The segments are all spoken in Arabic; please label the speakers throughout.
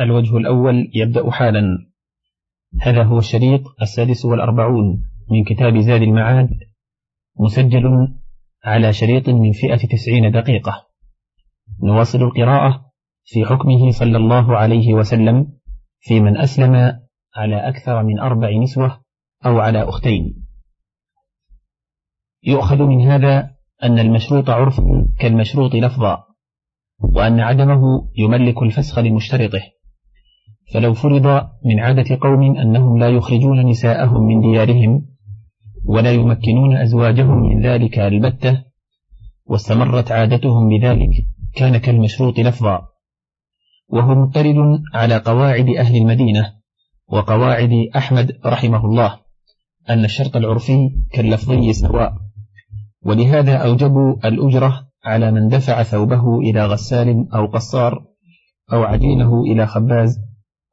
Speaker 1: الوجه الأول يبدأ حالا. هذا هو الشريط السادس والأربعون من كتاب زاد المعاد مسجل على شريط من فئة تسعين دقيقة. نواصل القراءة في حكمه صلى الله عليه وسلم في من أسلم على أكثر من أربع نسوة أو على أختين. يؤخذ من هذا أن المشروط عرفا كالمشروط لفظا وأن عدمه يملك الفسخ لمشترطه. فلو فرض من عادة قوم أنهم لا يخرجون نساءهم من ديارهم ولا يمكنون أزواجهم من ذلك البتة واستمرت عادتهم بذلك كان كالمشروط لفظا. وهو مضطرد على قواعد أهل المدينة وقواعد أحمد رحمه الله أن الشرط العرفي كاللفظي سواء. ولهذا أوجبوا الأجرة على من دفع ثوبه إلى غسال أو قصار أو عجينه إلى خباز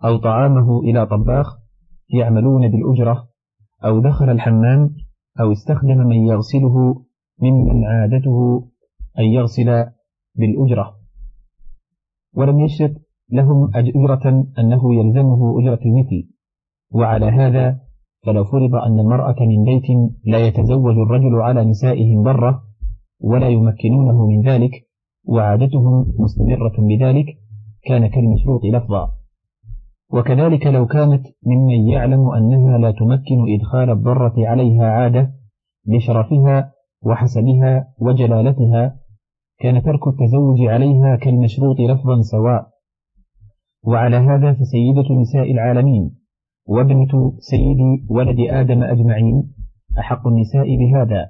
Speaker 1: أو طعامه إلى طباخ يعملون بالأجرة أو دخل الحمام أو استخدم من يغسله ممن عادته أن يغسل بالأجرة. ولم يشرط لهم أجرة أنه يلزمه أجرة المثل. وعلى هذا فلو فرض أن المرأة من بيت لا يتزوج الرجل على نسائهم ضرة ولا يمكنونه من ذلك وعادتهم مستمرة بذلك كان كالمشروط لفظا. وكذلك لو كانت ممن يعلم أنها لا تمكن إدخال الضرة عليها عادة لشرفها وحسبها وجلالتها كان ترك التزوج عليها كالمشروط لفظا سواء. وعلى هذا فسيدة نساء العالمين وابنة سيد ولد آدم أجمعين أحق النساء بهذا.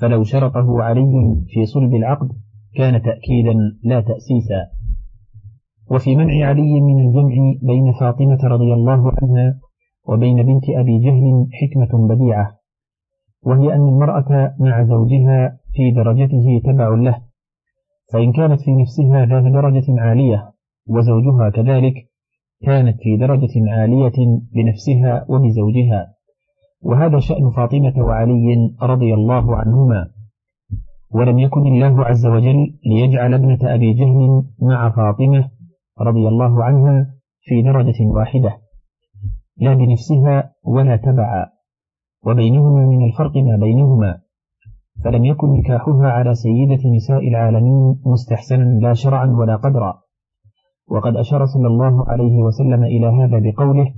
Speaker 1: فلو شرطه علي في صلب العقد كان تأكيدا لا تأسيسا. وفي منع علي من الجمع بين فاطمة رضي الله عنها وبين بنت أبي جهل حكمة بديعة وهي أن المرأة مع زوجها في درجته تبع له فإن كانت في نفسها ذات درجة عالية وزوجها كذلك كانت في درجة عالية بنفسها وبزوجها. وهذا شأن فاطمة وعلي رضي الله عنهما. ولم يكن الله عز وجل ليجعل ابنة أبي جهل مع فاطمة رضي الله عنها في درجة واحدة. لا بنفسها ولا تبعا. وبينهما من الفرق ما بينهما. فلم يكن نكاحها على سيدة نساء العالمين مستحسنا لا شرعا ولا قدرا. وقد أشار صلى الله عليه وسلم إلى هذا بقوله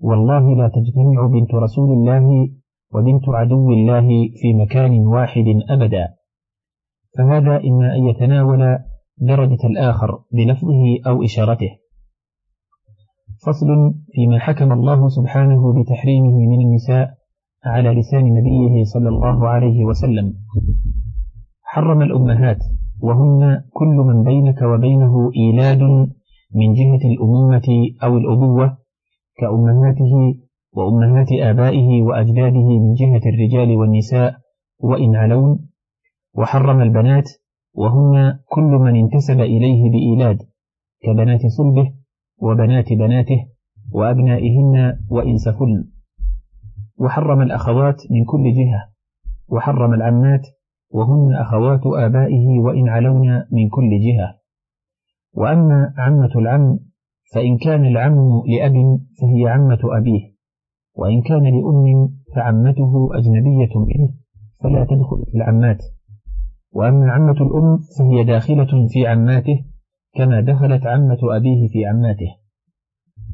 Speaker 1: والله لا تجتمع بنت رسول الله وبنت عدو الله في مكان واحد أبدا. فهذا إما أن يتناول درجة الآخر بلفظه أو إشارته. فصل فيما حكم الله سبحانه بتحريمه من النساء على لسان نبيه صلى الله عليه وسلم. حرم الأمهات وهن كل من بينك وبينه إيلاد من جهة الأمومة أو الأبوة كأمهاته وأمهات آبائه وأجداده من جهة الرجال والنساء وإن علون. وحرم البنات وهن كل من انتسب إليه بإيلاد كبنات صلبه وبنات بناته وأبنائهن وإن سفلن وحرم الأخوات من كل جهة وحرم العمات وهن أخوات آبائه وإن علون من كل جهة. وأما عمة العم فإن كان العم لأب فهي عمة أبيه وإن كان لأم فعمته أجنبية منه فلا تدخل في العمات. وأما عمة الأم فهي داخلة في عماته كما دخلت عمة أبيه في عماته.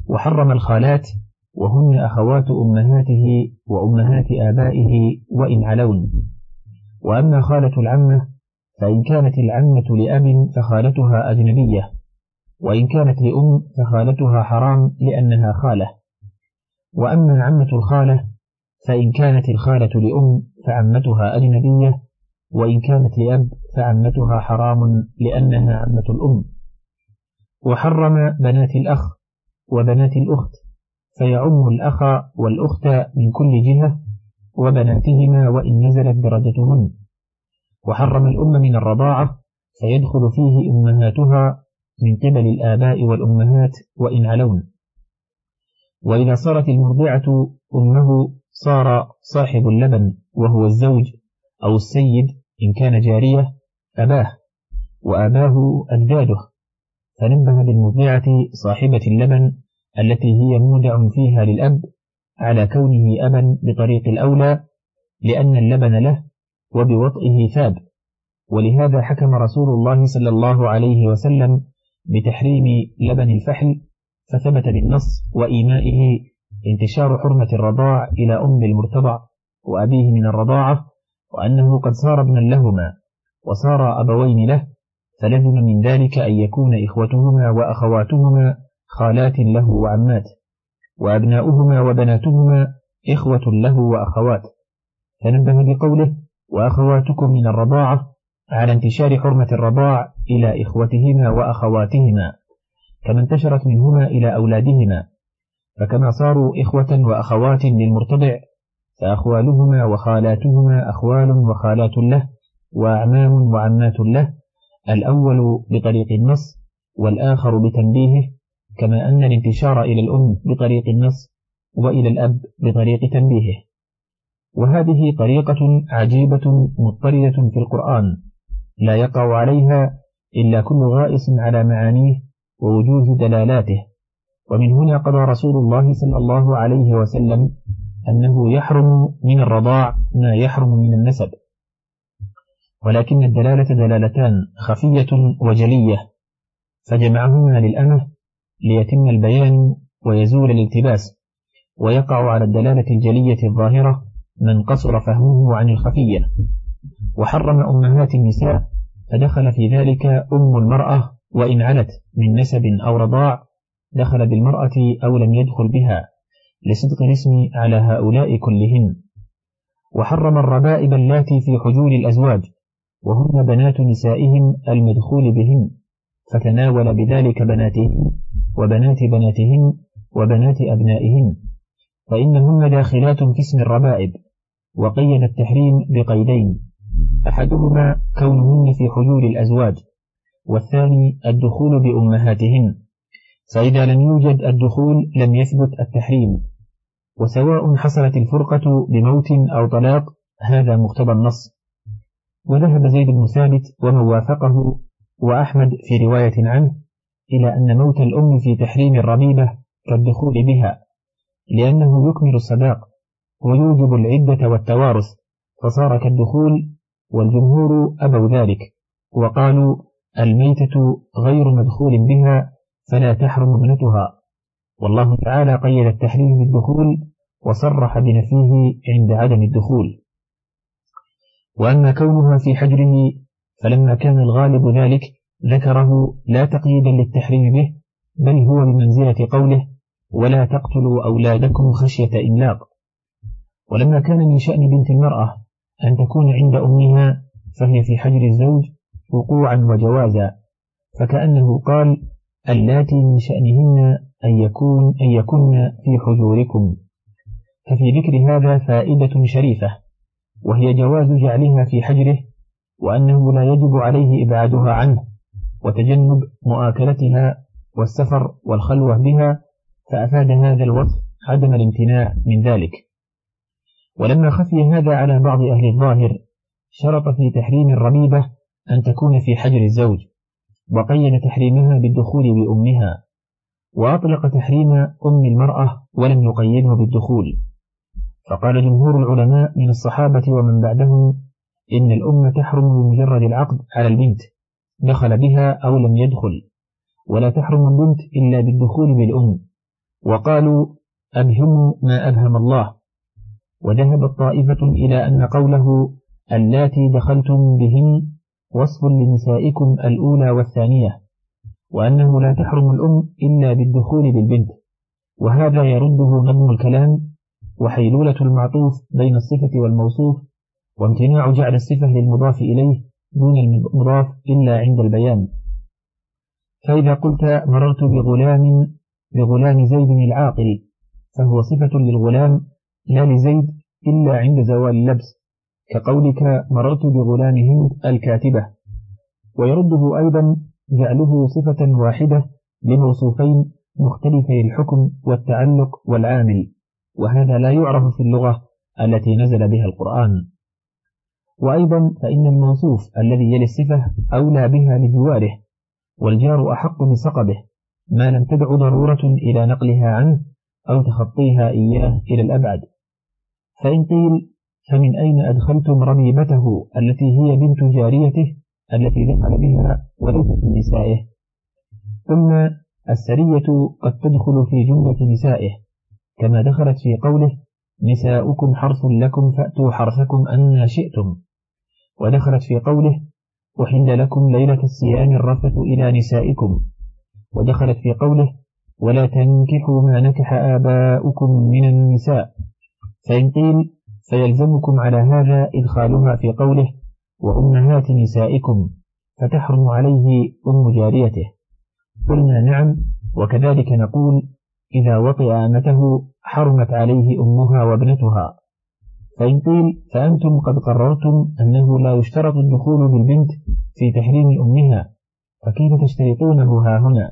Speaker 1: وحرم الخالات وهن أخوات أمهاته وأمهات آبائه وإن علون. وأما خالة العمة فإن كانت العمة لأب فخالتها أجنبية وإن كانت لأم فخالتها حرام لأنها خالة. وأما عمة الخالة فإن كانت الخالة لأم فعمتها أجنبية وإن كانت لأب فعمتها حرام لأنها عمة الأم. وحرم بنات الأخ وبنات الأخت فيعم الأخ والأخت من كل جهة وبناتهما وإن نزلت درجتهن. وحرم الأم من الرضاعة فيدخل فيه أمهاتها من قبل الآباء والأمهات وإن علون. وإذا صارت المرضعة أمه صار صاحب اللبن وهو الزوج أو السيد إن كان جارية أباه وأباه أجداده. فنبه بالمرضعة صاحبة اللبن التي هي مودع فيها للأب على كونه أبا بطريق الأولى لأن اللبن له وبوطئه ثاب. ولهذا حكم رسول الله صلى الله عليه وسلم بتحريم لبن الفحل فثبت بالنص وإيمائه انتشار حرمة الرضاع إلى أم المرتضع وأبيه من الرضاعة وأنه قد صار ابنا لهما وصار أبوين له فلزم من ذلك أن يكون إخوتهما وأخواتهما خالات له وعمات وأبناؤهما وبناتهما إخوة له وأخوات. فنبه بقوله وأخواتكم من الرضاعة على انتشار حرمة الرضاع إلى إخوتهما وأخواتهما كما انتشرت منهما إلى أولادهما. فكما صاروا إخوة وأخوات للمرتضع فأخوالهما وخالاتهما أخوال وخالات له وأعمام وعمات له الأول بطريق النص والآخر بتنبيهه كما أن الانتشار إلى الأم بطريق النص وإلى الأب بطريق تنبيهه. وهذه طريقة عجيبة مضطردة في القرآن لا يقع عليها إلا كل غائص على معانيه ووجوه دلالاته. ومن هنا قضى رسول الله صلى الله عليه وسلم أنه يحرم من الرضاع ما يحرم من النسب. ولكن الدلالة دلالتان خفية وجلية. فجمعهما للأمة ليتم البيان ويزول الالتباس. ويقع على الدلالة الجلية الظاهرة من قصر فهمه عن الخفية. وحرم أمهات النساء فدخل في ذلك أم المرأة وإن علت من نسب أو رضاع دخل بالمرأة أو لم يدخل بها. لصدق الاسم على هؤلاء كلهن وحرم الربائب اللاتي في حجول الأزواج وهن بنات نسائهم المدخول بهن فتناول بذلك بناتهن وبنات بناتهن وبنات أبنائهن فإنهن داخلات في اسم الربائب. وقيد التحريم بقيدين أحدهما كونهن في حجول الأزواج والثاني الدخول بأمهاتهن فإذا لم يوجد الدخول لم يثبت التحريم. وسواء حصلت الفرقة بموت أو طلاق هذا مقتضى النص. وذهب زيد بن ثابت ومن وافقه وأحمد في رواية عنه إلى أن موت الأم في تحريم الربيبة كالدخول بها لأنه يكمل الصداق ويوجب العدة والتوارث فصار كالدخول والجمهور أبوا ذلك وقالوا الميتة غير مدخول بها فلا تحرم ابنتها. والله تعالى قيد التحريم بالدخول وصرح بنفيه عند عدم الدخول. وأما كونها في حجره فلما كان الغالب ذلك ذكره لا تقييدا للتحريم به بل هو بمنزلة قوله ولا تقتلوا أولادكم خشية إملاق ولما كان من شأن بنت المرأة أن تكون عند أمها فهي في حجر الزوج وقوعا وجوازا فكأنه قال اللاتي من شأنهن أن يكون أن يكن في حجوركم ففي ذكر هذا فائدة شريفة وهي جواز جعلها في حجره وأنه لا يجب عليه إبعادها عنه وتجنب مؤاكلتها والسفر والخلوة بها فأفاد هذا الوصف عدم الامتناع من ذلك. ولما خفي هذا على بعض أهل الظاهر شرط في تحريم الربيبة أن تكون في حجر الزوج وقيد تحريمها بالدخول بأمها وأطلق تحريم أم المرأة ولم يقيده بالدخول. فقال جمهور العلماء من الصحابة ومن بعدهم إن الأم تحرم بمجرد العقد على البنت دخل بها أو لم يدخل ولا تحرم البنت إلا بالدخول بالأم. وقالوا أبهموا ما أبهم الله. وذهبت طائفة إلى أن قوله اللاتي دخلتم بهن وصف لنسائكم الأولى والثانية وأنه لا تحرم الأم إلا بالدخول بالبنت. وهذا يرده نظم الكلام وحيلولة المعطوف بين الصفة والموصوف وامتناع جعل الصفة للمضاف إليه دون المضاف إلا عند البيان. فإذا قلت مررت بغلام بغلام زيد العاقل فهو صفة للغلام لا لزيد إلا عند زوال اللبس كقولك مررت بغلام هند الكاتبة. ويرده أيضا جعله صفة واحدة لموصوفين مختلفي الحكم والتعلق والعامل. وهذا لا يعرف في اللغة التي نزل بها القرآن. وأيضا فإن الموصوف الذي يلي الصفة أولى بها لجواره والجار أحق بسقبه ما لم تدع ضرورة إلى نقلها عنه أو تخطيها إياه إلى الأبعد. فإن قيل فمن أين أدخلتم ربيبته التي هي بنت جاريته التي دخل بها وليست من نسائه؟ ثم السرية قد تدخل في جملة نسائه. كما دخلت في قوله نساؤكم حرث لكم فأتوا حرثكم أن شئتم. ودخلت في قوله أحل لكم ليلة الصيام الرفث إلى نسائكم. ودخلت في قوله ولا تنكحوا ما نكح آباؤكم من النساء. فإن قيل فيلزمكم على هذا إدخالها في قوله وأمهات نسائكم فتحرم عليه أم جاريته. قلنا نعم وكذلك نقول إذا وطئ أمته حرمت عليه أمها وابنتها. فإن قيل فأنتم قد قررتم أنه لا يشترط الدخول بالبنت في تحريم أمها فكيف تشترطونه ها هنا؟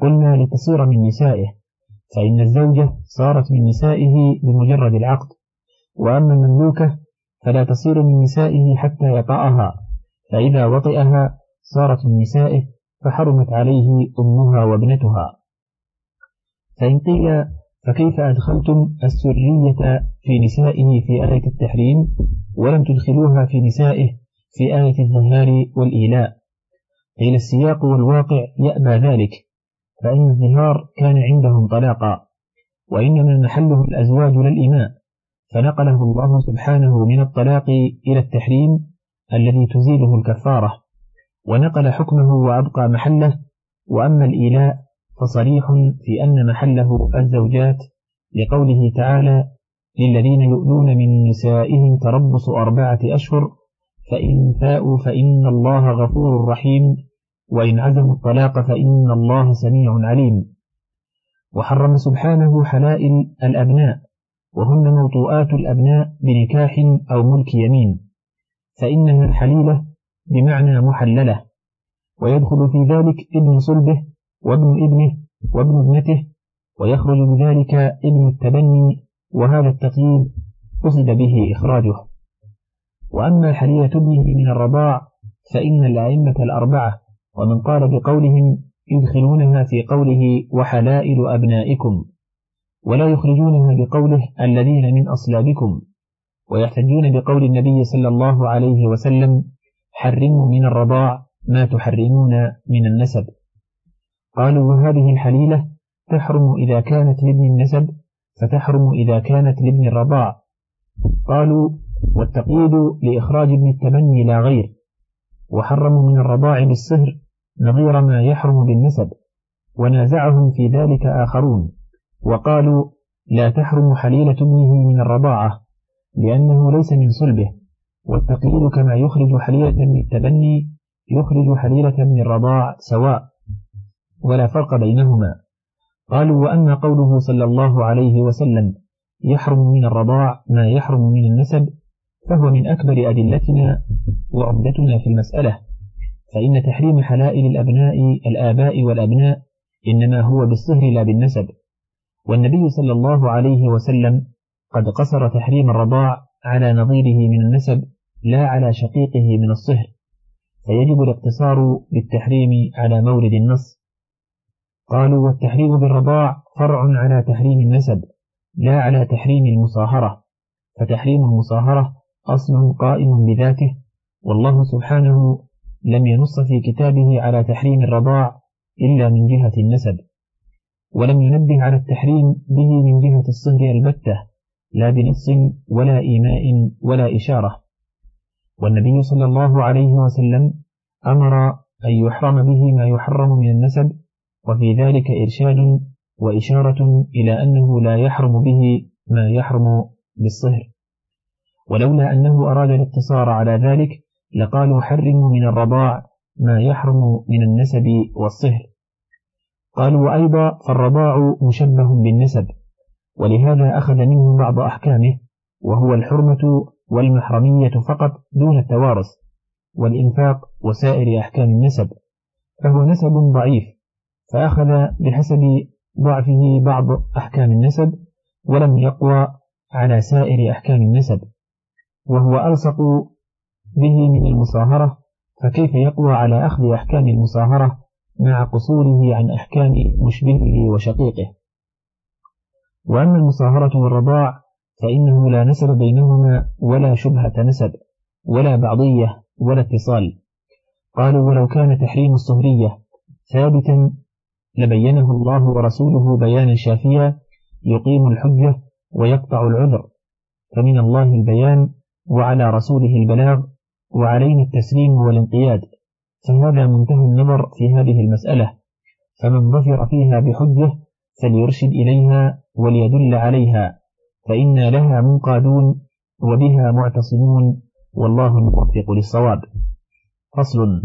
Speaker 1: قلنا لتصير من نسائه فإن الزوجة صارت من نسائه بمجرد العقد. وأما المملوكة فلا تصير من نسائه حتى يطأها فإذا وطئها صارت من نسائه فحرمت عليه أمها وابنتها. فإن قيل فكيف أدخلتم السرية في نسائه في آية التحريم ولم تدخلوها في نسائه في آية الظهار والإيلاء؟ قيل السياق والواقع يأبى ذلك فإن الظهار كان عندهم طلاقا وإنما محله الأزواج للإماء فنقله الله سبحانه من الطلاق إلى التحريم الذي تزيله الكفارة ونقل حكمه وأبقى محله وأما الإيلاء فصريح في أن محله الزوجات لقوله تعالى للذين يؤلون من نسائهم تربص أربعة أشهر فإن فاءوا فإن الله غفور رحيم وإن عزموا الطلاق فإن الله سميع عليم. وحرم سبحانه حلائل الأبناء وهن موطوءات الأبناء بنكاح أو ملك يمين فإنها حليلة بمعنى محللة. ويدخل في ذلك ابن صلبه وابن ابنه وابن ابنته ويخرج بذلك ابن التبني وهذا التقييد قصد به إخراجه. وأما حليلة ابنه من الرضاع فإن الأئمة الأربعة ومن قال بقولهم يدخلونها في قوله وحلائل أبنائكم ولا يخرجونها بقوله الذين من أصلابكم ويحتجون بقول النبي صلى الله عليه وسلم حرموا من الرضاع ما تحرمون من النسب. قالوا وهذه الحليلة تحرم إذا كانت لابن النسب فتحرم إذا كانت لابن الرضاع. قالوا والتقييد لإخراج ابن التبني لا غير وحرموا من الرضاع بالصهر نظير ما يحرم بالنسب ونازعهم في ذلك آخرون. وقالوا لا تحرم حليلة ابنه من الرضاعة لأنه ليس من صلبه. والتقييد كما يخرج حليلة من التبني يخرج حليلة من الرضاع سواء. ولا فرق بينهما. قالوا وأما قوله صلى الله عليه وسلم يحرم من الرضاع ما يحرم من النسب فهو من أكبر أدلتنا وعمدتنا في المسألة. فإن تحريم حلائل الأبناء الآباء والأبناء إنما هو بالصهر لا بالنسب. والنبي صلى الله عليه وسلم قد قصر تحريم الرضاع على نظيره من النسب لا على شقيقه من الصهر فيجب الاقتصار بالتحريم على مورد النص. قالوا والتحريم بالرضاع فرع على تحريم النسب لا على تحريم المصاهرة. فتحريم المصاهرة أصل قائم بذاته والله سبحانه لم ينص في كتابه على تحريم الرضاع إلا من جهة النسب. ولم ينبه على التحريم به من جهة الصهر البتة لا بنص ولا إيماء ولا إشارة. والنبي صلى الله عليه وسلم أمر أن يحرم به ما يحرم من النسب وفي ذلك إرشاد وإشارة إلى أنه لا يحرم به ما يحرم بالصهر. ولولا أنه أراد الاقتصار على ذلك لقالوا حرموا من الرضاع ما يحرم من النسب والصهر. قالوا وأيضا فالرضاع مشبه بالنسب ولهذا أخذ منه بعض أحكامه وهو الحرمة والمحرمية فقط دون التوارث والإنفاق وسائر أحكام النسب فهو نسب ضعيف. فأخذ بحسب ضعفه بعض أحكام النسب ولم يقوى على سائر أحكام النسب وهو ألصق به من المصاهرة فكيف يقوى على أخذ أحكام المصاهرة مع قصوره عن أحكام مشبهه وشقيقه؟ وأما المصاهرة والرضاع فإنه لا نسب بينهما ولا شبهة نسب ولا بعضية ولا اتصال. قالوا ولو كان تحريم الصهرية ثابتا لبينه الله ورسوله بيانا شافيا يقيم الحجة ويقطع العذر. فمن الله البيان وعلى رسوله البلاغ وعلينا التسليم والانقياد. فهذا منتهى النظر في هذه المسألة. فمن ظفر فيها بحجة فليرشد إليها وليدل عليها. فإنا لها منقادون وبها معتصمون والله الموفق للصواب. فصل.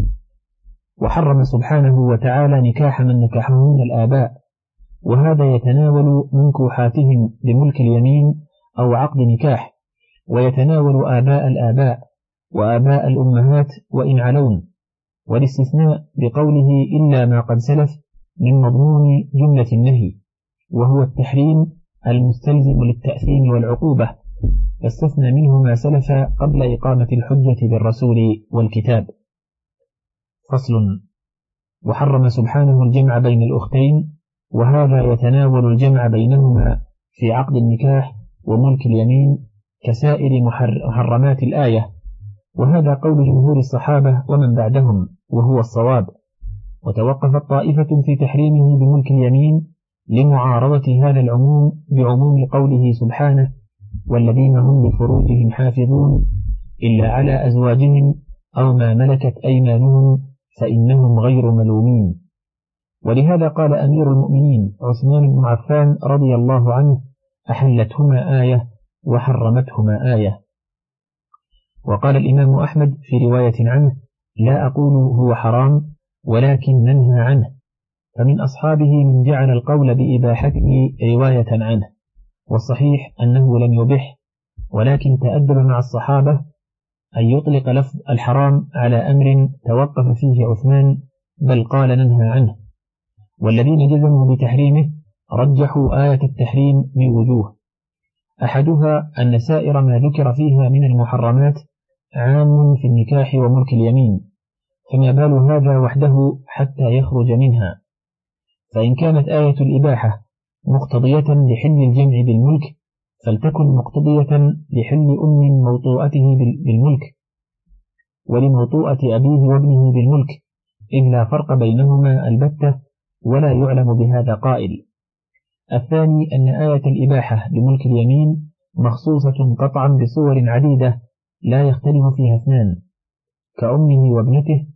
Speaker 1: وحرم سبحانه وتعالى نكاح من نكحهن الآباء. وهذا يتناول منكوحاتهم بملك اليمين أو عقد نكاح ويتناول آباء الآباء وآباء الأمهات وإن علون. والاستثناء بقوله إلا ما قد سلف من مضمون جملة النهي وهو التحريم المستلزم للتأثيم والعقوبة فاستثنى منه ما سلف قبل إقامة الحجة بالرسول والكتاب. فصل. وحرم سبحانه الجمع بين الأختين وهذا يتناول الجمع بينهما في عقد النكاح وملك اليمين كسائر محرمات الآية. وهذا قول جمهور الصحابة ومن بعدهم وهو الصواب. وتوقفت طائفة في تحريمه بملك اليمين لمعارضة هذا العموم بعموم قوله سبحانه والذين هم لفروجهم حافظون إلا على أزواجهم أو ما ملكت أيمانهم فإنهم غير ملومين. ولهذا قال أمير المؤمنين عثمان بن عفان رضي الله عنه أحلتهما آية وحرمتهما آية. وقال الإمام أحمد في رواية عنه لا أقول هو حرام ولكن ننهى عنه. فمن أصحابه من جعل القول بإباحته رواية عنه. والصحيح أنه لم يبح ولكن تأدب مع الصحابة أن يطلق لفظ الحرام على أمر توقف فيه عثمان بل قال ننهى عنه. والذين جزموا بتحريمه رجحوا آية التحريم من وجوه. أحدها أن سائر ما ذكر فيها من المحرمات عام في النكاح وملك اليمين فما بال هذا وحده حتى يخرج منها. فإن كانت آية الإباحة مقتضية لحل الجمع بالملك فلتكن مقتضية لحل أم موطوءته بالملك ولموطوءة أبيه وابنه بالملك إذ لا فرق بينهما البتة ولا يعلم بهذا قائل. الثاني أن آية الإباحة بملك اليمين مخصوصة قطعا بصور عديدة لا يختلف فيها اثنان كأمه وابنته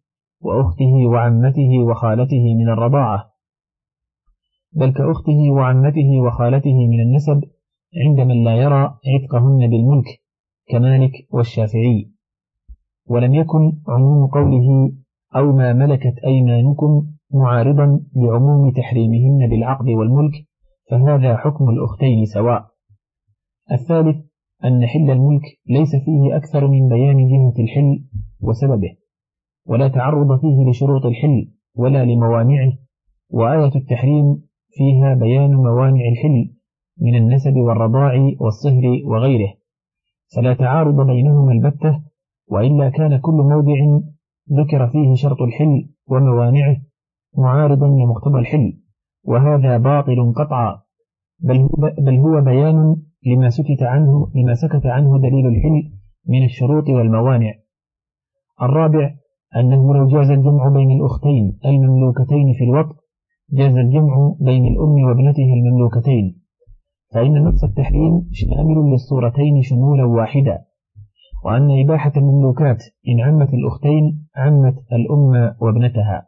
Speaker 1: وأخته وعمته وخالته من الرضاعة بل كأخته وعمته وخالته من النسب عند من لا يرى عتقهن بالملك كمالك والشافعي. ولم يكن عموم قوله أو ما ملكت أيمانكم معارضا لعموم تحريمهن بالعقد والملك فهذا حكم الأختين سواء. الثالث أن حل الملك ليس فيه أكثر من بيان جهة الحل وسببه ولا تعرض فيه لشروط الحل ولا لموانعه وآية التحريم فيها بيان موانع الحل من النسب والرضاع والصهر وغيره. فلا تعارض بينهما البتة وإلا كان كل موضع ذكر فيه شرط الحل وموانعه معارضا لمقتضى الحل وهذا باطل قطعا. بل هو بيان لما سكت عنه لما سكت عنه دليل الحل من الشروط والموانع. الرابع أنه لو جاز الجمع بين الأختين المملوكتين في الوقت جاز الجمع بين الأم وابنتها المملوكتين. فإن نص التحريم شامل للصورتين شمولا واحدا وأن إباحة المملوكات إن عمت الأختين عمت الأم وابنتها.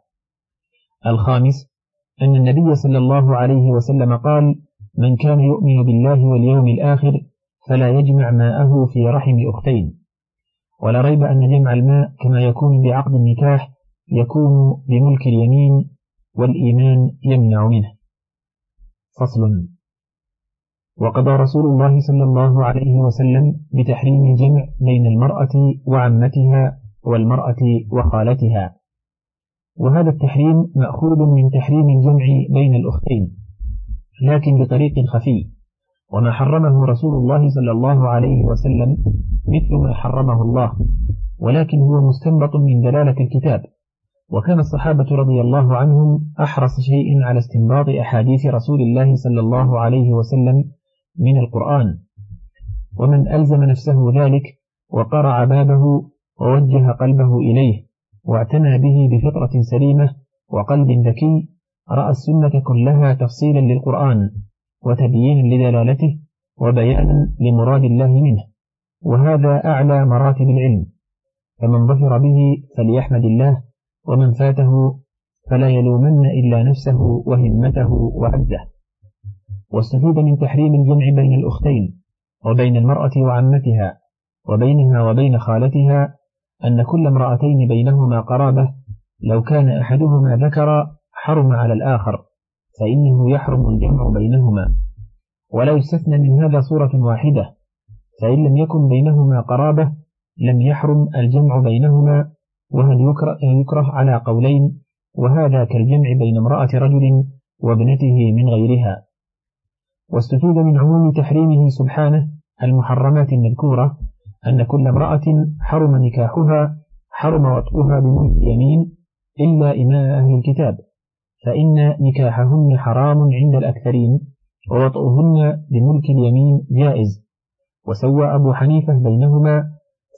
Speaker 1: الخامس أن النبي صلى الله عليه وسلم قال من كان يؤمن بالله واليوم الآخر فلا يجمع ماءه في رحم أختين. ولا ريب أن جمع الماء كما يكون بعقد النكاح يكون بملك اليمين والإيمان يمنع منه. فصل. وقضى رسول الله صلى الله عليه وسلم بتحريم الجمع بين المرأة وعمتها والمرأة وخالتها. وهذا التحريم مأخوذ من تحريم الجمع بين الأختين لكن بطريق خفي. وما حرمه رسول الله صلى الله عليه وسلم مثل ما حرمه الله ولكن هو مستنبط من دلالة الكتاب. وكان الصحابة رضي الله عنهم أحرص شيء على استنباط أحاديث رسول الله صلى الله عليه وسلم من القرآن. ومن ألزم نفسه ذلك وقرع بابه ووجه قلبه إليه واعتنى به بفطرة سليمة وقلب ذكي رأى السنة كلها تفصيلا للقرآن وتبيينا لدلالته وبيانا لمراد الله منه. وهذا أعلى مراتب العلم. فمن ظفر به فليحمد الله ومن فاته فلا يلومن إلا نفسه وهمته وعزه. واستفيد من تحريم الجمع بين الأختين وبين المرأة وعمتها وبينها وبين خالتها أن كل امرأتين بينهما قرابة لو كان أحدهما ذكر حرم على الآخر فإنه يحرم الجمع بينهما. ولا يستثنى من هذا صورة واحدة فإن لم يكن بينهما قرابة لم يحرم الجمع بينهما وهل يكره, يكره على قولين؟ وهذا كالجمع بين امرأة رجل وابنته من غيرها. واستفيد من عموم تحريمه سبحانه المحرمات المذكورة أن كل امرأة حرم نكاحها حرم وطئها بملك اليمين إلا إماء أهل الكتاب فإن نكاحهن حرام عند الأكثرين ووطئهن بملك اليمين جائز. وسوى أبو حنيفة بينهما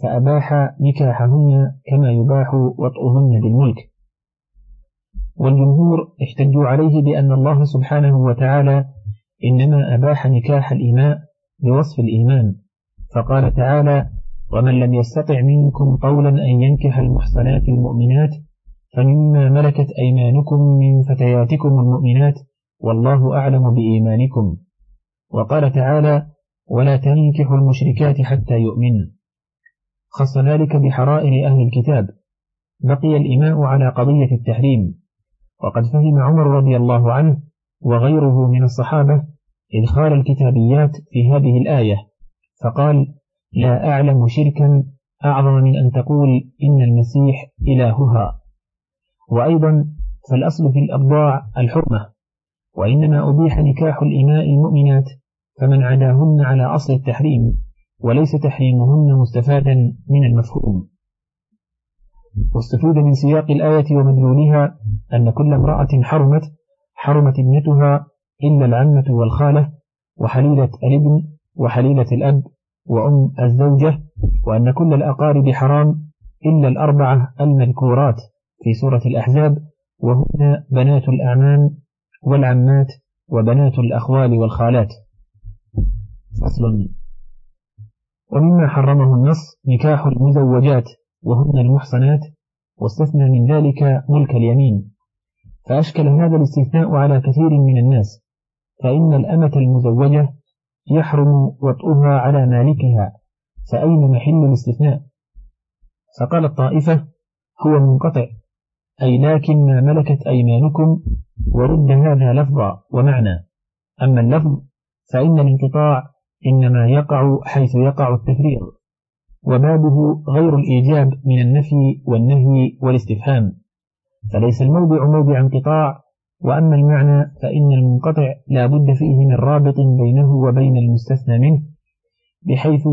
Speaker 1: فأباح نكاحهن كما يباح وطئهن بالملك. والجمهور احتجوا عليه بأن الله سبحانه وتعالى إنما أباح نكاح الإماء بوصف الإيمان. فقال تعالى ومن لم يستطع منكم قولا أن ينكح المحصنات المؤمنات فمما ملكت أيمانكم من فتياتكم المؤمنات والله أعلم بإيمانكم. وقال تعالى ولا تنكحوا المشركات حتى يؤمنوا خص ذلك بحرائر أهل الكتاب. بقي الإماء على قضية التحريم. وقد فهم عمر رضي الله عنه وغيره من الصحابة إدخال الكتابيات في هذه الآية فقال لا أعلم شركا أعظم من أن تقول إن المسيح إلهها. وأيضا فالأصل في الأبضاع الحرمة وإنما أبيح نكاح الإماء المؤمنات فمن عداهن على أصل التحريم وليس تحريمهن مستفادا من المفهوم. واستفيد من سياق الآية ومدلولها أن كل امرأة حرمت حرمت ابنتها إلا العمة والخالة وحليلة الابن وحليلة الأب وأم الزوجة وأن كل الأقارب حرام إلا الأربعة المذكورات في سورة الأحزاب وهن بنات الأعمام والعمات وبنات الأخوال والخالات. فصل. ومما حرمه النص نكاح المزوجات وهن المحصنات واستثنى من ذلك ملك اليمين. فأشكل هذا الاستثناء على كثير من الناس. فإن الأمة المزوجة يحرم وطئها على مالكها فأين محل الاستثناء؟ فقال الطائفة هو منقطع أي لكن ما ملكت أيمانكم ورد هذا لفظا ومعنى. أما اللفظ فإن الانقطاع إنما يقع حيث يقع التفريغ وبابه غير الإيجاب من النفي والنهي والاستفهام. فليس الموضع موضع انقطاع وأما المعنى فإن المنقطع لا بد فيه من رابط بينه وبين المستثنى منه بحيث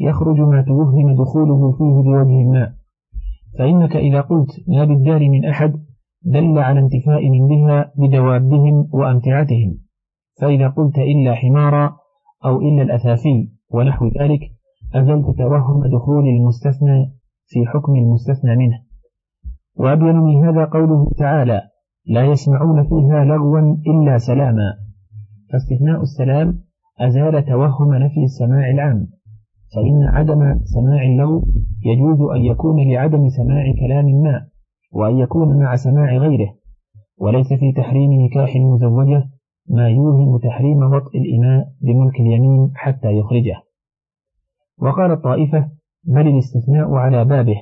Speaker 1: يخرج ما توهم دخوله فيه بوجه ما. فإنك إذا قلت ما بالدار من أحد دل على انتفاء من بها بدوابهم وأمتعتهم. فإذا قلت إلا حمارا أو إلا الأثافي ونحو ذلك أزلت توهم دخول المستثنى في حكم المستثنى منه. وأبين من هذا قوله تعالى لا يسمعون فيها لغوا إلا سلاما. فاستثناء السلام أزال توهم نفي السماع العام. فإن عدم سماع اللغو يجوز أن يكون لعدم سماع كلام ما وأن يكون مع سماع غيره. وليس في تحريم نكاح المزوجة ما يوهم تحريم وطء الإماء بملك اليمين حتى يخرجه. وقال الطائفة بل الاستثناء على بابه؟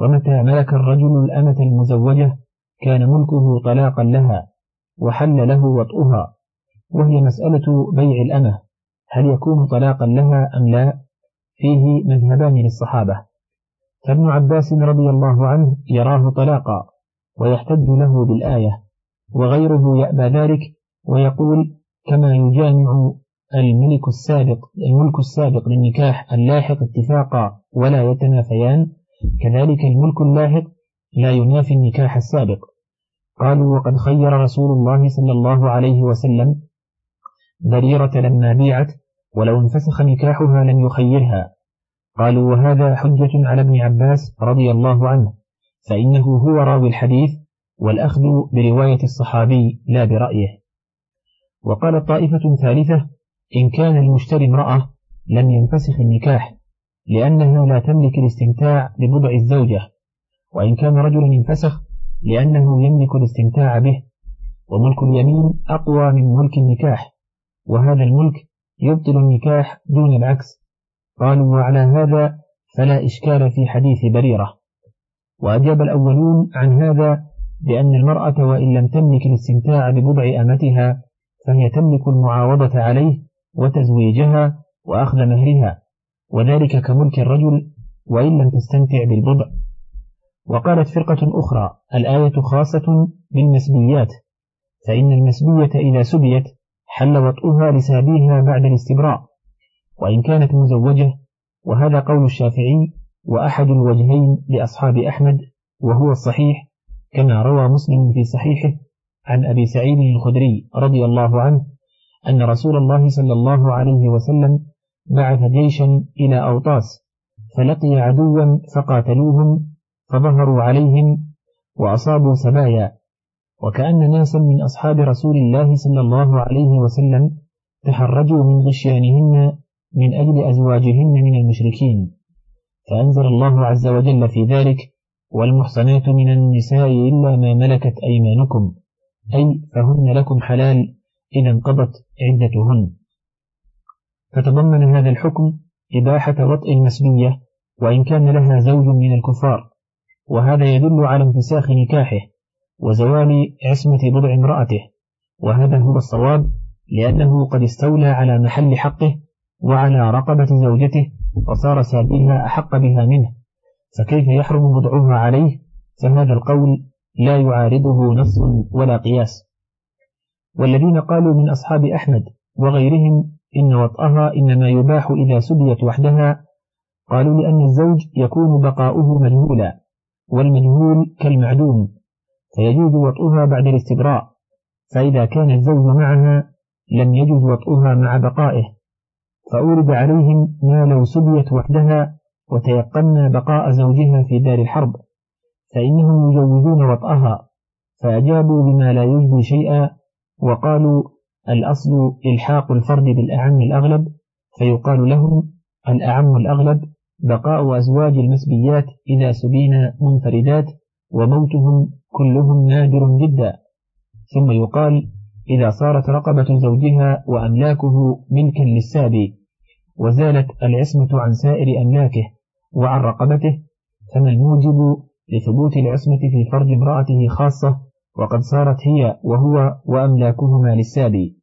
Speaker 1: ومتى ملك الرجل الأمة المزوجة كان ملكه طلاقا لها وحل له وطئها وهي مسألة بيع الأمة هل يكون طلاقا لها أم لا؟ فيه مذهبان للصحابة. فابن عباس رضي الله عنه يراه طلاقا ويحتج له بالآية وغيره يأبى ذلك ويقول كما يجامع الملك السابق الملك السابق للنكاح اللاحق اتفاقا ولا يتنافيان كذلك الملك اللاحق لا ينافي النكاح السابق. قالوا وقد خير رسول الله صلى الله عليه وسلم بريرة لما بيعت ولو انفسخ نكاحها لم يخيرها. قالوا وهذا حجة على ابن عباس رضي الله عنه فإنه هو راوي الحديث والأخذ برواية الصحابي لا برأيه. وقال طائفة ثالثة إن كان المشتري امرأة لم ينفسخ النكاح لأنها لا تملك الاستمتاع ببضع الزوجة وإن كان رجلا انفسخ لأنه يملك الاستمتاع به وملك اليمين أقوى من ملك النكاح وهذا الملك يبطل النكاح دون العكس. قالوا وعلى هذا فلا إشكال في حديث بريرة. وأجاب الأولون عن هذا بأن المرأة وإن لم تملك الاستمتاع ببضع أمتها فهي تملك المعاوضة عليه وتزويجها وأخذ مهرها وذلك كملك الرجل وإن لم تستمتع بالبضع. وقالت فرقة أخرى الآية خاصة بالمسبيات فإن المسبية إذا سبيت حل وطئها لسابيها بعد الاستبراء وإن كانت مزوجة وهذا قول الشافعي وأحد الوجهين لأصحاب أحمد وهو الصحيح كما روى مسلم في صحيحه عن أبي سعيد الخدري رضي الله عنه أن رسول الله صلى الله عليه وسلم بعث جيشا إلى أوطاس فلقي عدوا فقاتلوهم فظهروا عليهم وأصابوا سبايا وكأن ناسا من أصحاب رسول الله صلى الله عليه وسلم تحرجوا من غشيانهن من أجل أزواجهن من المشركين. فأنزل الله عز وجل في ذلك والمحصنات من النساء إلا ما ملكت أيمانكم أي فهن لكم حلال إذا انقضت عدتهن. فتضمن هذا الحكم إباحة وطء المسبية وإن كان لها زوج من الكفار. وهذا يدل على انفساخ نكاحه وزوال عصمة بضع امرأته وهذا هو الصواب لأنه قد استولى على محل حقه وعلى رقبة زوجته وصار سابيها أحق بها منه فكيف يحرم بضعها عليه؟ فهذا القول لا يعارضه نص ولا قياس. والذين قالوا من أصحاب أحمد وغيرهم إن وطأها إنما يباح إذا سبيت وحدها قالوا لأن الزوج يكون بقاؤه مجهولا. والمجهول كالمعدوم فيجوز وطئها بعد الاستبراء فإذا كان الزوج معها لم يجوز وطئها مع بقائه فأورد عليهم ما لو سبيت وحدها وتيقنا بقاء زوجها في دار الحرب فإنهم يجوزون وطأها فأجابوا بما لا يجدي شيئا وقالوا الأصل إلحاق الفرد بالأعم الأغلب فيقال لهم الأعم الأغلب بقاء أزواج المسبيات إذا سبين منفردات وموتهم كلهم نادر جدا. ثم يقال إذا صارت رقبة زوجها وأملاكه ملكا للسابي وزالت العصمة عن سائر أملاكه وعن رقبته فما الموجب لثبوت العصمة في فرج امرأته خاصة وقد صارت هي وهو وأملاكهما للسابي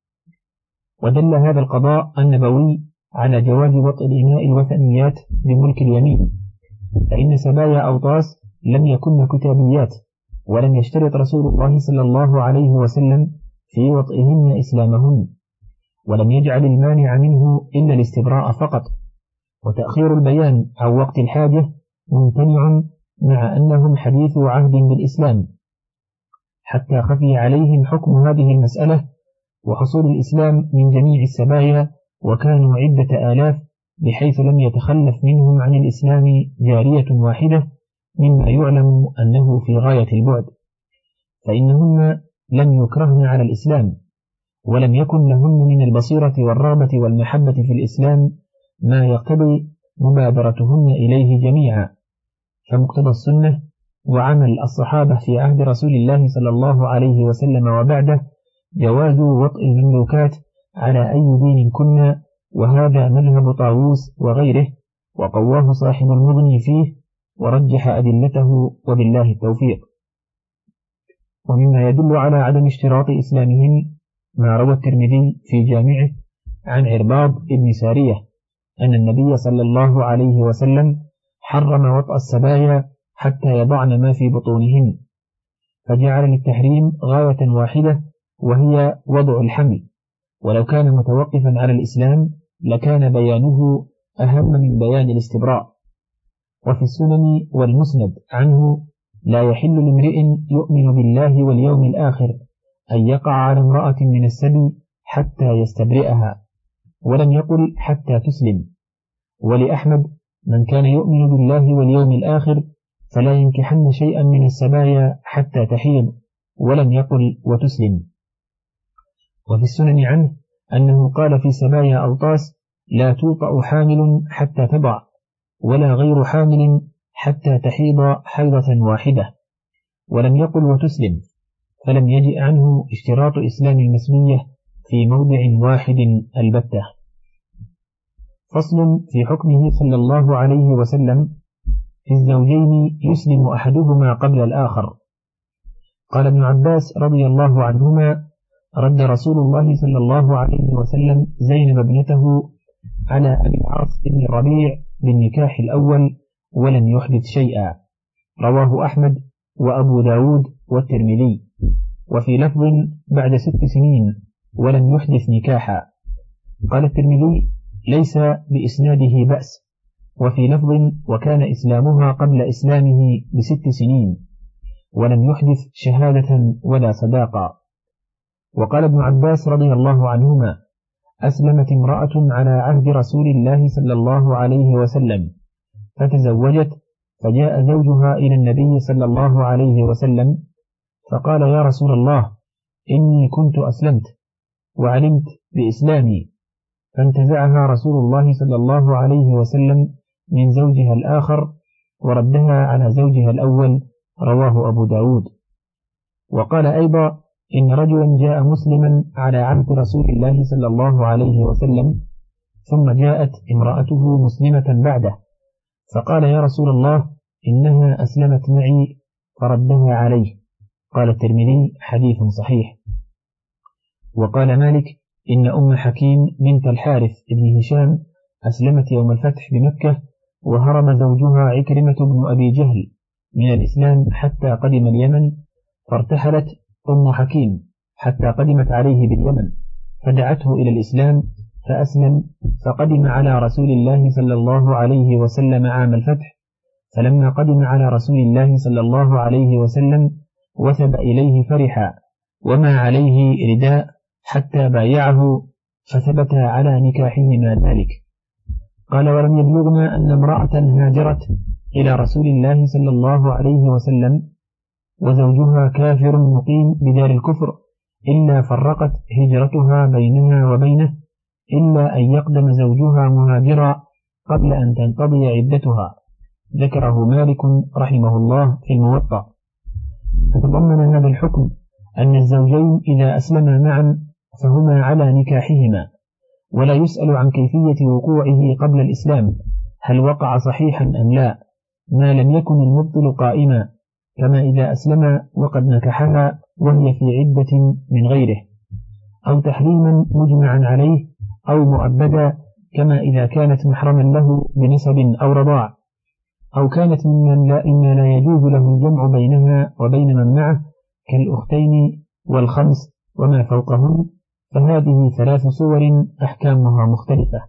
Speaker 1: ودل هذا القضاء النبوي على جواز وطء الإماء الوثنيات بملك اليمين. فإن سبايا أوطاس لم يكن كتابيات ولم يشترط رسول الله صلى الله عليه وسلم في وطئهن إسلامهن ولم يجعل المانع منه إلا الاستبراء فقط. وتأخير البيان عن وقت الحاجة ممتنع مع أنهم حديث عهد بالإسلام. حتى خفي عليهم حكم هذه المسألة وحصول الإسلام من جميع السبايا وكانوا عدة آلاف بحيث لم يتخلف منهم عن الإسلام جارية واحدة مما يعلم أنه في غاية البعد. فإنهن لم يكرهن على الإسلام ولم يكن لهن من البصيرة والرغبة والمحبة في الإسلام ما يقتضي مبادرتهن إليه جميعا. فمقتضى السنة وعمل الصحابة في عهد رسول الله صلى الله عليه وسلم وبعده جواز وطء المملوكات على أي دين كنا وهذا مذهب طاووس وغيره وقواه صاحب المغني فيه ورجح أدلته وبالله التوفيق. ومما يدل على عدم اشتراط إسلامهم ما روى الترمذي في جامعه عن عرباض بن سارية أن النبي صلى الله عليه وسلم حرم وطأ السبايا حتى يضعن ما في بطونهن فجعل للتحريم غاية واحدة وهي وضع الحمل. ولو كان متوقفا على الإسلام لكان بيانه أهم من بيان الاستبراء. وفي السنن والمسند عنه لا يحل لامرئ يؤمن بالله واليوم الآخر أن يقع على امرأة من السبي حتى يستبرئها ولم يقل حتى تسلم. ولأحمد من كان يؤمن بالله واليوم الآخر فلا ينكحن شيئا من السبايا حتى تحيض ولم يقل وتسلم. وفي السنن عنه أنه قال في سبايا أوطاس لا توطأ حامل حتى تضع ولا غير حامل حتى تحيض حيضة واحدة. ولم يقل وتسلم فلم يجئ عنه اشتراط إسلام المسمية في موضع واحد البتة. فصل في حكمه صلى الله عليه وسلم في الزوجين يسلم أحدهما قبل الآخر. قال ابن عباس رضي الله عنهما رد رسول الله صلى الله عليه وسلم زينب ابنته على أبي العاص بن الربيع بالنكاح الأول ولم يحدث شيئا. رواه أحمد وأبو داود والترمذي. وفي لفظ بعد ست سنين ولم يحدث نكاحا. قال الترمذي ليس بإسناده بأس. وفي لفظ وكان إسلامها قبل إسلامه بست سنين ولم يحدث شهادة ولا صداقة. وقال ابن عباس رضي الله عنهما أسلمت امرأة على عهد رسول الله صلى الله عليه وسلم فتزوجت فجاء زوجها إلى النبي صلى الله عليه وسلم فقال يا رسول الله إني كنت أسلمت وعلمت بإسلامي فانتزعها رسول الله صلى الله عليه وسلم من زوجها الآخر وردها على زوجها الأول رواه أبو داود. وقال أيضا إن رجلا جاء مسلما على عهد رسول الله صلى الله عليه وسلم ثم جاءت امرأته مسلمة بعده فقال يا رسول الله إنها أسلمت معي فردها عليه. قال الترمذي حديث صحيح. وقال مالك إن أم حكيم بنت الحارث بن هشام أسلمت يوم الفتح بمكة وهرم زوجها عكرمة بن أبي جهل من الإسلام حتى قدم اليمن فارتحلت أم حكيم حتى قدمت عليه باليمن. فدعته إلى الإسلام فأسلم فقدم على رسول الله صلى الله عليه وسلم عام الفتح. فلما قدم على رسول الله صلى الله عليه وسلم وثب إليه فرحا وما عليه رداء حتى بايعه فثبت على نكاحهما ذلك. قال ولم يبلغنا أن امرأة هاجرت إلى رسول الله صلى الله عليه وسلم وزوجها كافر مقيم بدار الكفر إلا فرقت هجرتها بينها وبينه إلا أن يقدم زوجها مهاجرا قبل أن تنقضي عدتها. ذكره مالك رحمه الله في الموطأ. فتضمن هذا الحكم أن الزوجين إذا أسلما معا فهما على نكاحهما ولا يسأل عن كيفية وقوعه قبل الإسلام هل وقع صحيحا أم لا ما لم يكن المبطل قائما. كما إذا أسلم وقد نكحها وهي في عدة من غيره أو تحريما مجمعا عليه أو مؤبدا كما إذا كانت محرما له بنسب أو رضاع أو كانت ممن لا إما لا يجوز له الجمع بينها وبين من معه كالأختين والخمس وما فوقهن فهذه ثلاث صور أحكامها مختلفة.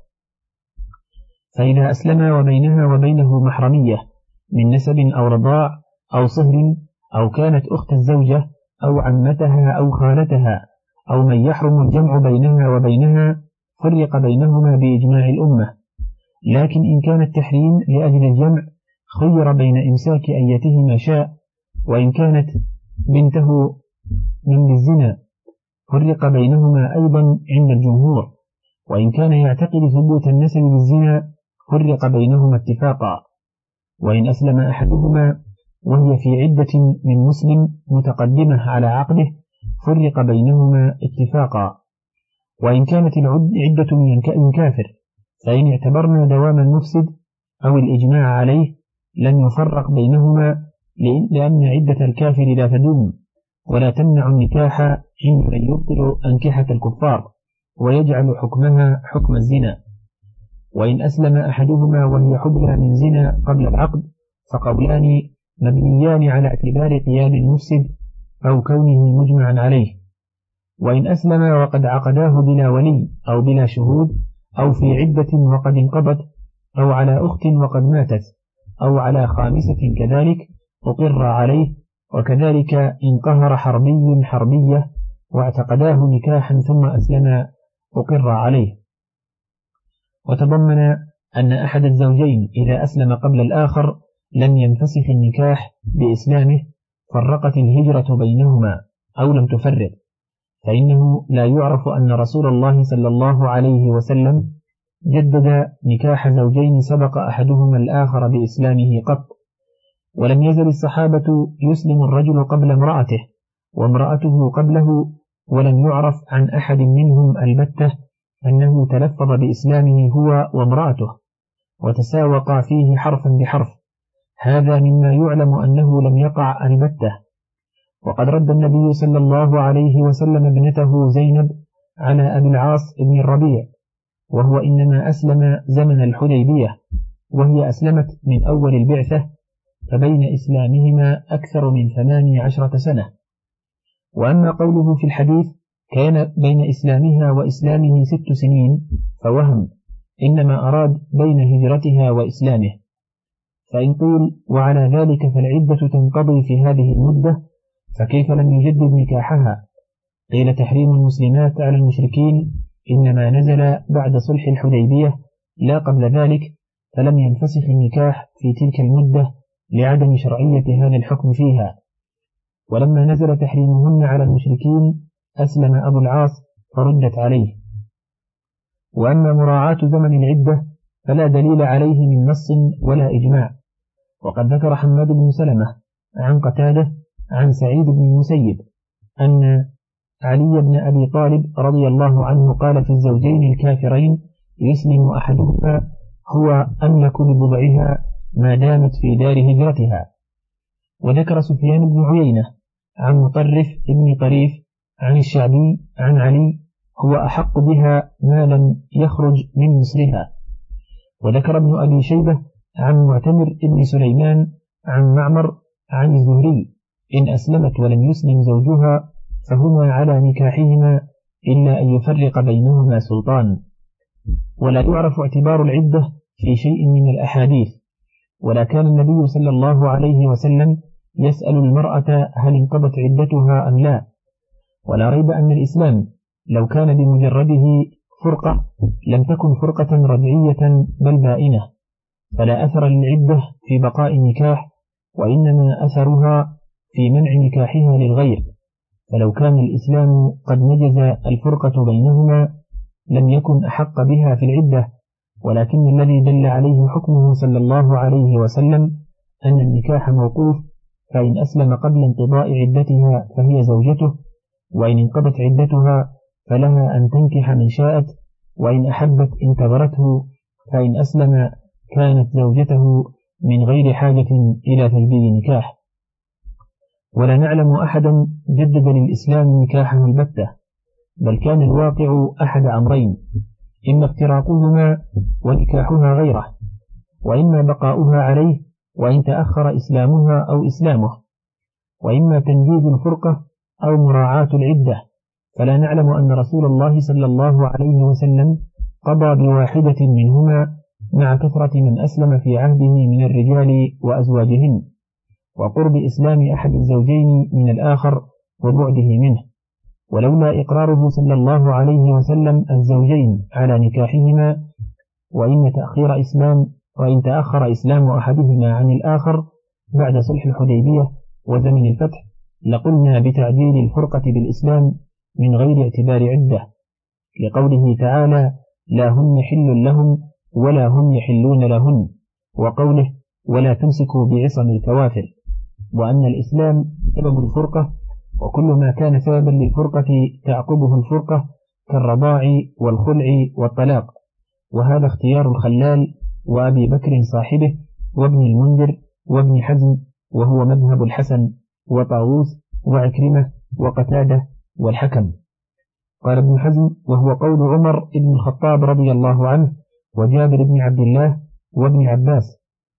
Speaker 1: فإذا أسلم وبينها وبينه محرمية من نسب أو رضاع أو صهر أو كانت أخت الزوجة أو عمتها أو خالتها أو من يحرم الجمع بينها وبينها فرق بينهما بإجماع الأمة. لكن إن كان التحريم لأجل الجمع خير بين إمساك أيتهما شاء وإن كانت بنته من بالزنا فرق بينهما أيضا عند الجمهور. وإن كان يعتقد ثبوت النسب بالزنا فرق بينهما اتفاقا. وإن أسلم أحدهما وهي في عدة من مسلم متقدمة على عقده فرق بينهما اتفاقا. وإن كانت العدة من كافر فإن اعتبرنا دوام المفسد أو الإجماع عليه لم يفرق بينهما لأن عدة الكافر لا تدوم ولا تمنع النكاح عند من يبطل أنكحة الكفار ويجعل حكمها حكم الزنا. وإن أسلم أحدهما وهي حبلى من زنا قبل العقد فقولان مبنيان على اعتبار قيام المفسد أو كونه مجمعا عليه. وإن أسلم وقد عقداه بلا ولي أو بلا شهود أو في عدة وقد انقضت أو على أخت وقد ماتت أو على خامسة كذلك أقر عليه وكذلك إن قهر حربي حربية واعتقداه نكاحا ثم أسلم أقر عليه. وتضمن أن أحد الزوجين إذا أسلم قبل الآخر لم ينفسخ النكاح بإسلامه فرقت الهجرة بينهما أو لم تفرق. فإنه لا يعرف أن رسول الله صلى الله عليه وسلم جدد نكاح زوجين سبق أحدهما الآخر بإسلامه قط. ولم يزل الصحابة يسلم الرجل قبل امرأته وامرأته قبله ولم يعرف عن أحد منهم البتة أنه تلفظ بإسلامه هو وامرأته وتساوقا فيه حرفا بحرف. هذا مما يعلم أنه لم يقع البتة. وقد رد النبي صلى الله عليه وسلم ابنته زينب على أبي العاص بن الربيع وهو إنما أسلم زمن الحديبية وهي أسلمت من أول البعثة فبين إسلامهما أكثر من ثماني عشرة سنة. وأما قوله في الحديث كان بين إسلامها وإسلامه ست سنين فوهم إنما أراد بين هجرتها وإسلامه. فإن قيل وعلى ذلك فالعدة تنقضي في هذه المدة فكيف لم يجدد نكاحها؟ قيل تحريم المسلمات على المشركين إنما نزل بعد صلح الحديبية لا قبل ذلك فلم ينفسخ النكاح في تلك المدة لعدم شرعية هذا الحكم فيها. ولما نزل تحريمهن على المشركين أسلم أبو العاص فردت عليه. وأما مراعاة زمن العدة فلا دليل عليه من نص ولا إجماع. وقد ذكر حماد بن سلمة عن قتادة عن سعيد بن المسيب أن علي بن أبي طالب رضي الله عنه قال في الزوجين الكافرين يسلم أحدهما هو أملك لبضعها ما دامت في دار هجرتها. وذكر سفيان بن عيينة عن مطرف بن طريف عن الشعبي عن علي هو أحق بها ما لم يخرج من مصرها. وذكر ابن أبي شيبة عن معتمر بن سليمان عن معمر عن الزهري. إن أسلمت ولم يسلم زوجها فهما على نكاحهما إلا أن يفرق بينهما سلطان. ولا يعرف اعتبار العدة في شيء من الأحاديث. ولا كان النبي صلى الله عليه وسلم يسأل المرأة هل انقضت عدتها أم لا. ولا ريب أن الإسلام لو كان بمجرده فرقة لم تكن فرقة رجعية بل بائنة. فلا أثر للعدة في بقاء النكاح وإنما أثرها في منع نكاحها للغير. فلو كان الإسلام قد نجز الفرقة بينهما لم يكن أحق بها في العدة ولكن الذي دل عليه حكمه صلى الله عليه وسلم أن النكاح موقوف فإن أسلم قبل انقضاء عدتها فهي زوجته وإن انقضت عدتها فلها أن تنكح من شاءت وإن أحبت انتظرته فإن أسلم كانت زوجته من غير حاجة إلى تجديد نكاح. ولا نعلم أحدا جدد للإسلام نكاحه البتة بل كان الواقع أحد أمرين إما افتراقهما ونكاحها غيره وإما بقاؤها عليه وإن تأخر إسلامها أو إسلامه وإما تنجيز الفرقة أو مراعاة العدة. فلا نعلم أن رسول الله صلى الله عليه وسلم قضى بواحدة منهما مع كثرة من أسلم في عهده من الرجال وأزواجهن وقرب إسلام أحد الزوجين من الآخر وبعده منه. ولولا إقراره صلى الله عليه وسلم الزوجين على نكاحهما وإن تأخير إسلام وإن تأخر إسلام أحدهما عن الآخر بعد صلح الحديبية وزمن الفتح لقلنا بتعجيل الفرقة بالإسلام من غير اعتبار عدة. لقوله تعالى لا هن حل لهم ولا هم يحلون لهن وقوله ولا تمسكوا بعصم الكوافر وأن الإسلام سبب الفرقة وكل ما كان سببا للفرقة تعقبه الفرقة كالرضاع والخلع والطلاق. وهذا اختيار الخلال وأبي بكر صاحبه وابن المنذر وابن حزم وهو مذهب الحسن وطاووس وعكرمة وقتادة والحكم. قال ابن حزم وهو قول عمر بن الخطاب رضي الله عنه وجابر بن عبد الله وابن عباس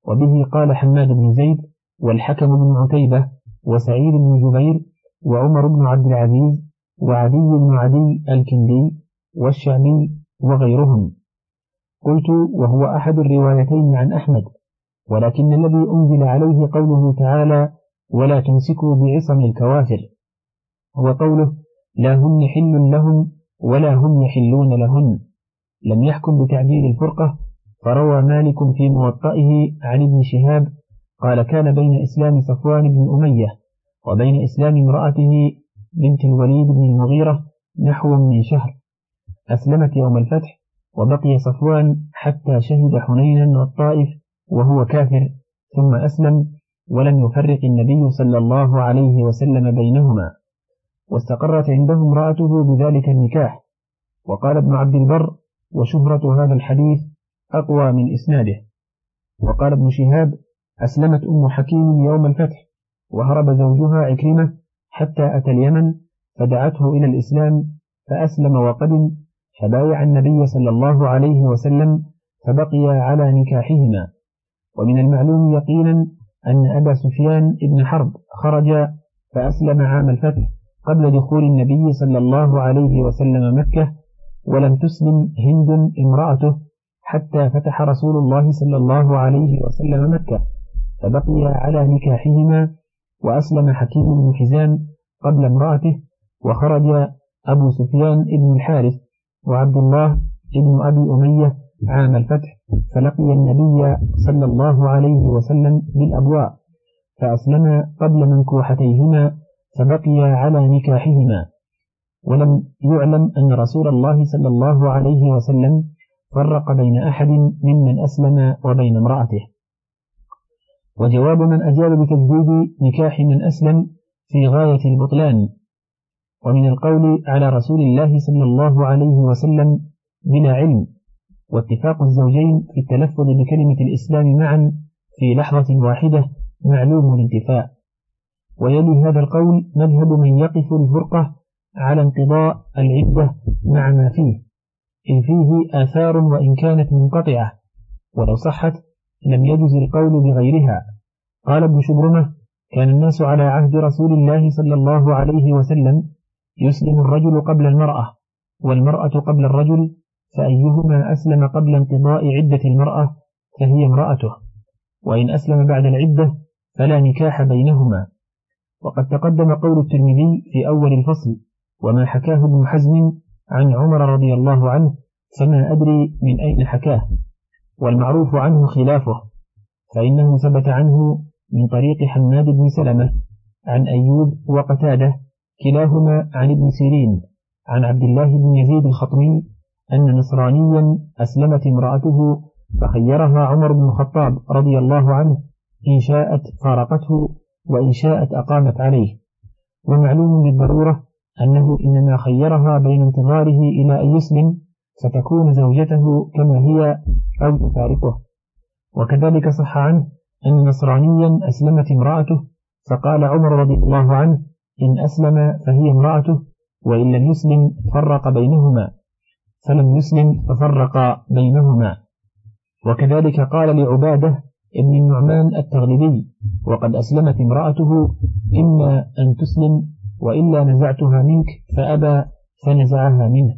Speaker 1: وبه قال حماد بن زيد والحكم بن عتيبة وسعيد بن جبير وعمر بن عبد العزيز وعدي بن عدي الكندي والشعبي وغيرهم. قلت وهو أحد الروايتين عن أحمد ولكن الذي أنزل عليه قوله تعالى ولا تمسكوا بعصم الكوافر هو قوله لا هن حل لهم ولا هم يحلون لهن لم يحكم بتعديل الفرقة فروى مالك في موطئه عن ابن شهاب قال كان بين إسلام صفوان بن أمية وبين إسلام امرأته بنت الوليد بن المغيرة نحو من شهر أسلمت يوم الفتح وبقي صفوان حتى شهد حنينا والطائف وهو كافر ثم أسلم ولم يفرق النبي صلى الله عليه وسلم بينهما واستقرت عنده امرأته بذلك النكاح وقال ابن عبد البر وشهرة هذا الحديث أقوى من إسناده. وقال ابن شهاب أسلمت أم حكيم يوم الفتح وهرب زوجها عكرمة حتى أتى اليمن فدعته إلى الإسلام فأسلم وقدم فبايع النبي صلى الله عليه وسلم فبقي على نكاحهما. ومن المعلوم يقينا أن أبا سفيان بن حرب خرج فأسلم عام الفتح قبل دخول النبي صلى الله عليه وسلم مكة ولم تسلم هند امرأته حتى فتح رسول الله صلى الله عليه وسلم مكة فبقي على نكاحهما وأسلم حكيم بن حزام قبل امرأته وخرج أبو سفيان بن الحارث وعبد الله بن أبي أمية عام الفتح فلقي النبي صلى الله عليه وسلم بالأبواء فأسلم قبل منكوحتيهما فبقي على نكاحهما. ولم يعلم أن رسول الله صلى الله عليه وسلم فرق بين أحد ممن أسلم وبين امرأته. وجواب من أجاب بتجديد نكاح من أسلم في غاية البطلان ومن القول على رسول الله صلى الله عليه وسلم بلا علم واتفاق الزوجين في التلفظ بكلمة الإسلام معا في لحظة واحدة معلوم الانتفاء ويلي هذا القول مذهب من يقف الفرقة على انقضاء العدة مع ما فيه إن فيه آثار وإن كانت منقطعة ولو صحت لم يجز القول بغيرها. قال ابن شبرمة كان الناس على عهد رسول الله صلى الله عليه وسلم يسلم الرجل قبل المرأة والمرأة قبل الرجل فأيهما أسلم قبل انقضاء عدة المرأة؟ فهي امرأته. وإن أسلم بعد العدة فلا نكاح بينهما. وقد تقدم قول الترمذي في أول الفصل وما حكاه ابن حزم عن عمر رضي الله عنه فما أدري من أين حكاه. والمعروف عنه خلافه فإنه ثبت عنه من طريق حماد بن سلمة عن أيوب وقتادة كلاهما عن ابن سيرين عن عبد الله بن يزيد الخطمي أن نصرانيا أسلمت امرأته فخيرها عمر بن الخطاب رضي الله عنه إن شاءت فارقته وإن شاءت أقامت عليه. ومعلوم بالضرورة أنه إنما خيرها بين انتظاره إلى أن يسلم فتكون زوجته كما هي أو تفارقه وكذلك صح عنه أن نصرانيا أسلمت امرأته فقال عمر رضي الله عنه إن أسلم فهي امرأته وإن لم يسلم فرق بينهما. فلم يسلم ففرق بينهما. وكذلك قال لعبادة ابن النعمان التغلبي وقد أسلمت امرأته إما أن تسلم وإلا نزعتها منك فأبى فنزعها منه.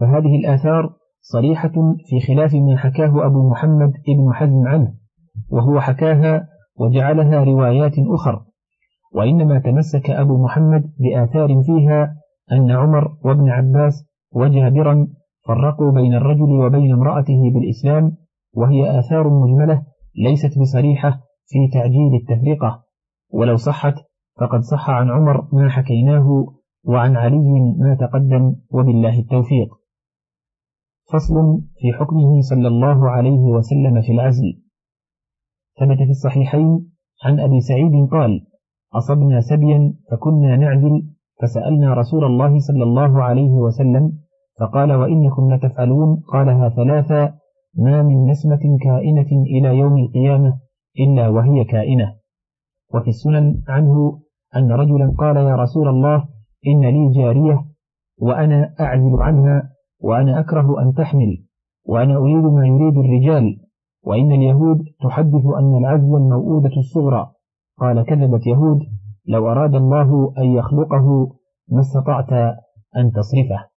Speaker 1: فهذه الآثار صريحة في خلاف ما حكاه أبو محمد ابن حزم عنه وهو حكاها وجعلها روايات أخر. وإنما تمسك أبو محمد بآثار فيها أن عمر وابن عباس وجابرا فرقوا بين الرجل وبين امرأته بالإسلام وهي آثار مجملة ليست بصريحة في تعجيل التفرقة. ولو صحت فقد صح عن عمر ما حكيناه وعن علي ما تقدم وبالله التوفيق. فصل في حكمه صلى الله عليه وسلم في العزل. ثبت في الصحيحين عن أبي سعيد قال أصبنا سبيا فكنا نعزل فسألنا رسول الله صلى الله عليه وسلم فقال وإنكم لتفعلون قالها ثلاثا ما من نسمة كائنة إلى يوم القيامة إلا وهي كائنة. وفي السنن عنه أن رجلا قال يا رسول الله إن لي جارية وأنا أعزل عنها وأنا أكره أن تحمل وأنا أريد ما يريد الرجال وإن اليهود تحدث أن العزل الموؤودة الصغرى. قال كذبت يهود لو أراد الله أن يخلقه ما استطعت أن تصرفه.